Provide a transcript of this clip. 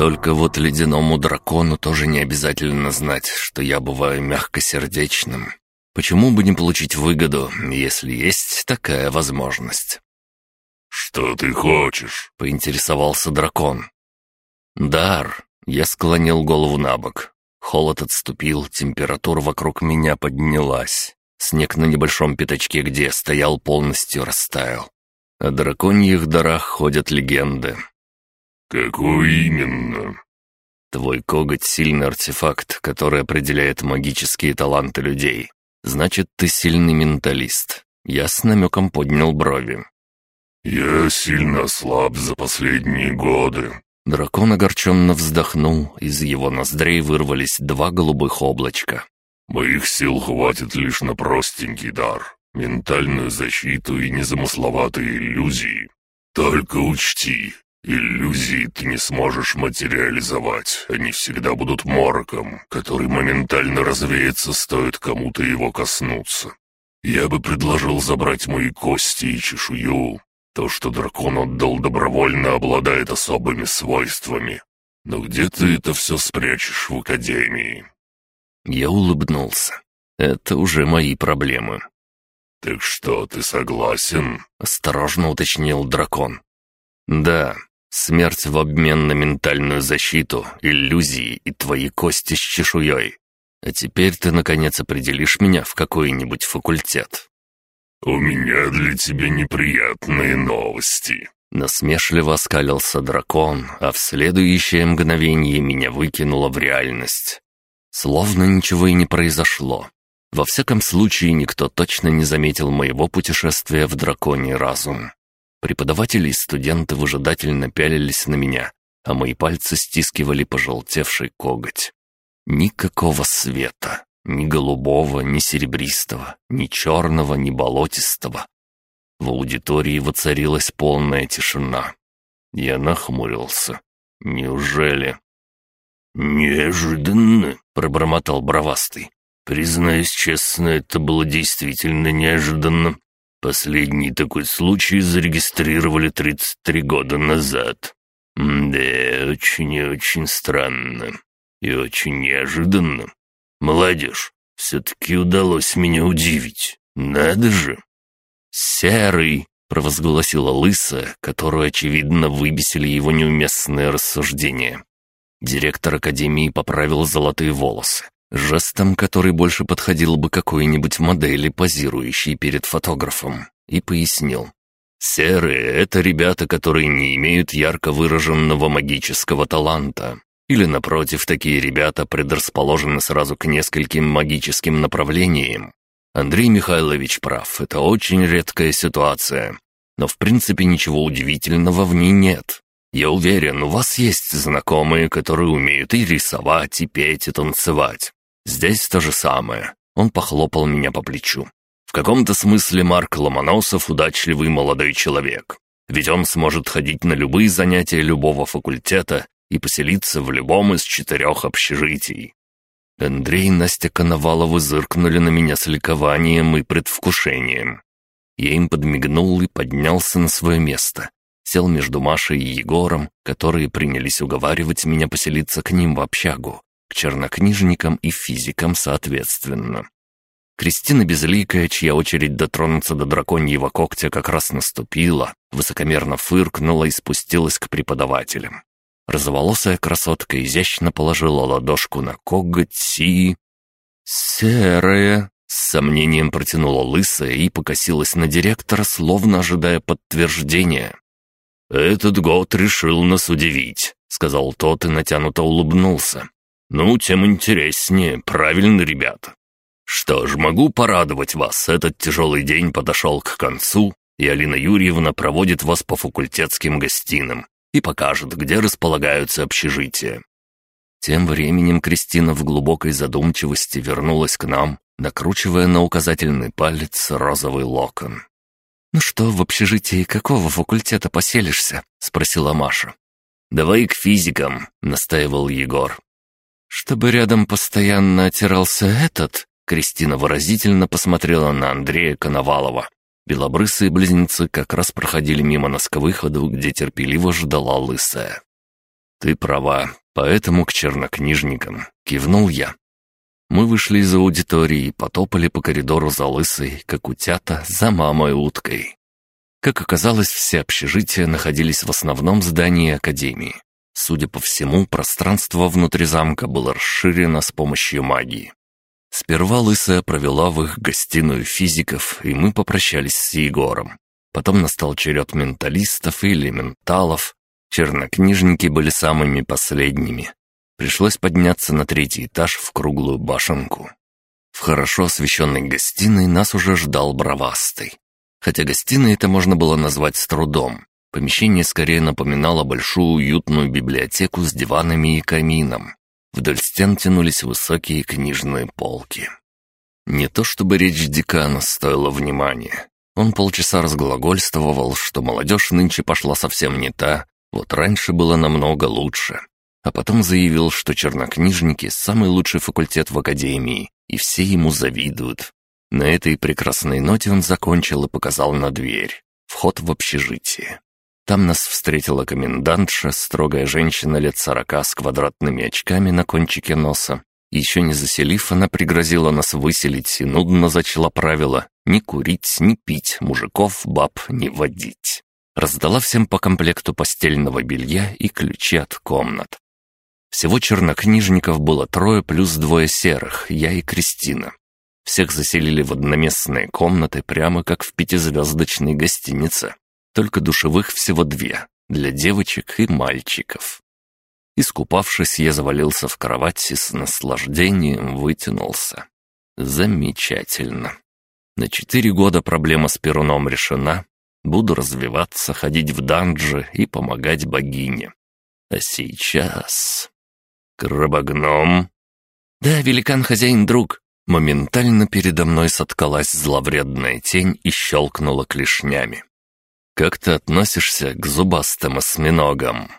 Только вот ледяному дракону тоже не обязательно знать, что я бываю мягкосердечным. Почему бы не получить выгоду, если есть такая возможность? «Что ты хочешь?» — поинтересовался дракон. «Дар». Я склонил голову на бок. Холод отступил, температура вокруг меня поднялась. Снег на небольшом пятачке, где стоял, полностью растаял. О драконьих дарах ходят легенды. «Какой именно?» «Твой коготь — сильный артефакт, который определяет магические таланты людей. Значит, ты сильный менталист». Я с намеком поднял брови. «Я сильно слаб за последние годы». Дракон огорченно вздохнул, из его ноздрей вырвались два голубых облачка. «Моих сил хватит лишь на простенький дар, ментальную защиту и незамысловатые иллюзии. Только учти, иллюзии ты не сможешь материализовать, они всегда будут мороком, который моментально развеется, стоит кому-то его коснуться. Я бы предложил забрать мои кости и чешую, то, что дракон отдал добровольно, обладает особыми свойствами. Но где ты это все спрячешь в Академии?» Я улыбнулся. «Это уже мои проблемы». «Так что, ты согласен?» — осторожно уточнил дракон. «Да, смерть в обмен на ментальную защиту, иллюзии и твои кости с чешуей. А теперь ты, наконец, определишь меня в какой-нибудь факультет». «У меня для тебя неприятные новости». Насмешливо оскалился дракон, а в следующее мгновение меня выкинуло в реальность. Словно ничего и не произошло. Во всяком случае, никто точно не заметил моего путешествия в драконий разум. Преподаватели и студенты выжидательно пялились на меня, а мои пальцы стискивали пожелтевший коготь. Никакого света. Ни голубого, ни серебристого, ни черного, ни болотистого. В аудитории воцарилась полная тишина. Я нахмурился. Неужели? «Неожиданно», — пробормотал бровастый. «Признаюсь честно, это было действительно неожиданно. Последний такой случай зарегистрировали 33 года назад. Да, очень и очень странно. И очень неожиданно. «Молодежь, все-таки удалось меня удивить. Надо же!» «Серый!» — провозгласила лысая, которую, очевидно, выбесили его неуместные рассуждения. Директор Академии поправил золотые волосы, жестом, который больше подходил бы какой-нибудь модели, позирующей перед фотографом, и пояснил. «Серые — это ребята, которые не имеют ярко выраженного магического таланта. Или, напротив, такие ребята предрасположены сразу к нескольким магическим направлениям. Андрей Михайлович прав, это очень редкая ситуация. Но в принципе ничего удивительного в ней нет. Я уверен, у вас есть знакомые, которые умеют и рисовать, и петь, и танцевать. Здесь то же самое. Он похлопал меня по плечу. В каком-то смысле Марк Ломоносов удачливый молодой человек. Ведь он сможет ходить на любые занятия любого факультета и поселиться в любом из четырех общежитий. Андрей и Настя Коноваловы зыркнули на меня с ликованием и предвкушением. Я им подмигнул и поднялся на свое место. Сел между Машей и Егором, которые принялись уговаривать меня поселиться к ним в общагу, к чернокнижникам и физикам соответственно. Кристина Безликая, чья очередь дотронуться до драконьего когтя как раз наступила, высокомерно фыркнула и спустилась к преподавателям. Розоволосая красотка изящно положила ладошку на коготь и... «Серая!» — с сомнением протянула лысая и покосилась на директора, словно ожидая подтверждения. «Этот год решил нас удивить», — сказал тот и натянуто улыбнулся. «Ну, тем интереснее, правильно, ребята. Что ж, могу порадовать вас, этот тяжелый день подошел к концу, и Алина Юрьевна проводит вас по факультетским гостиным и покажет, где располагаются общежития. Тем временем Кристина в глубокой задумчивости вернулась к нам, накручивая на указательный палец розовый локон. «Ну что, в общежитии какого факультета поселишься?» — спросила Маша. «Давай к физикам», — настаивал Егор. «Чтобы рядом постоянно отирался этот?» Кристина выразительно посмотрела на Андрея Коновалова. Белобрысые близнецы как раз проходили мимо нас к выходу, где терпеливо ждала лысая. «Ты права, поэтому к чернокнижникам», — кивнул я. Мы вышли из аудитории и потопали по коридору за лысой, как утята, за мамой-уткой. Как оказалось, все общежития находились в основном здании Академии. Судя по всему, пространство внутри замка было расширено с помощью магии. Сперва Лысая провела в их гостиную физиков, и мы попрощались с Егором. Потом настал черед менталистов и элементалов. Чернокнижники были самыми последними. Пришлось подняться на третий этаж в круглую башенку. В хорошо освещенной гостиной нас уже ждал бравастый. Хотя гостиной это можно было назвать с трудом. Помещение скорее напоминало большую уютную библиотеку с диванами и камином. Вдоль стен тянулись высокие книжные полки. Не то чтобы речь декана стоила внимания. Он полчаса разглагольствовал, что молодежь нынче пошла совсем не та, вот раньше было намного лучше. А потом заявил, что чернокнижники — самый лучший факультет в академии, и все ему завидуют. На этой прекрасной ноте он закончил и показал на дверь. Вход в общежитие. Там нас встретила комендантша, строгая женщина лет сорока с квадратными очками на кончике носа. Еще не заселив, она пригрозила нас выселить и нудно зачала правила «не курить, не пить, мужиков, баб не водить». Раздала всем по комплекту постельного белья и ключи от комнат. Всего чернокнижников было трое плюс двое серых, я и Кристина. Всех заселили в одноместные комнаты, прямо как в пятизвездочной гостинице. Только душевых всего две, для девочек и мальчиков. Искупавшись, я завалился в кровать и с наслаждением вытянулся. Замечательно. На четыре года проблема с Перуном решена. Буду развиваться, ходить в данжи и помогать богине. А сейчас... Крабогном? Да, великан-хозяин-друг. Моментально передо мной соткалась зловредная тень и щелкнула клешнями. «Как ты относишься к зубастым осьминогам?»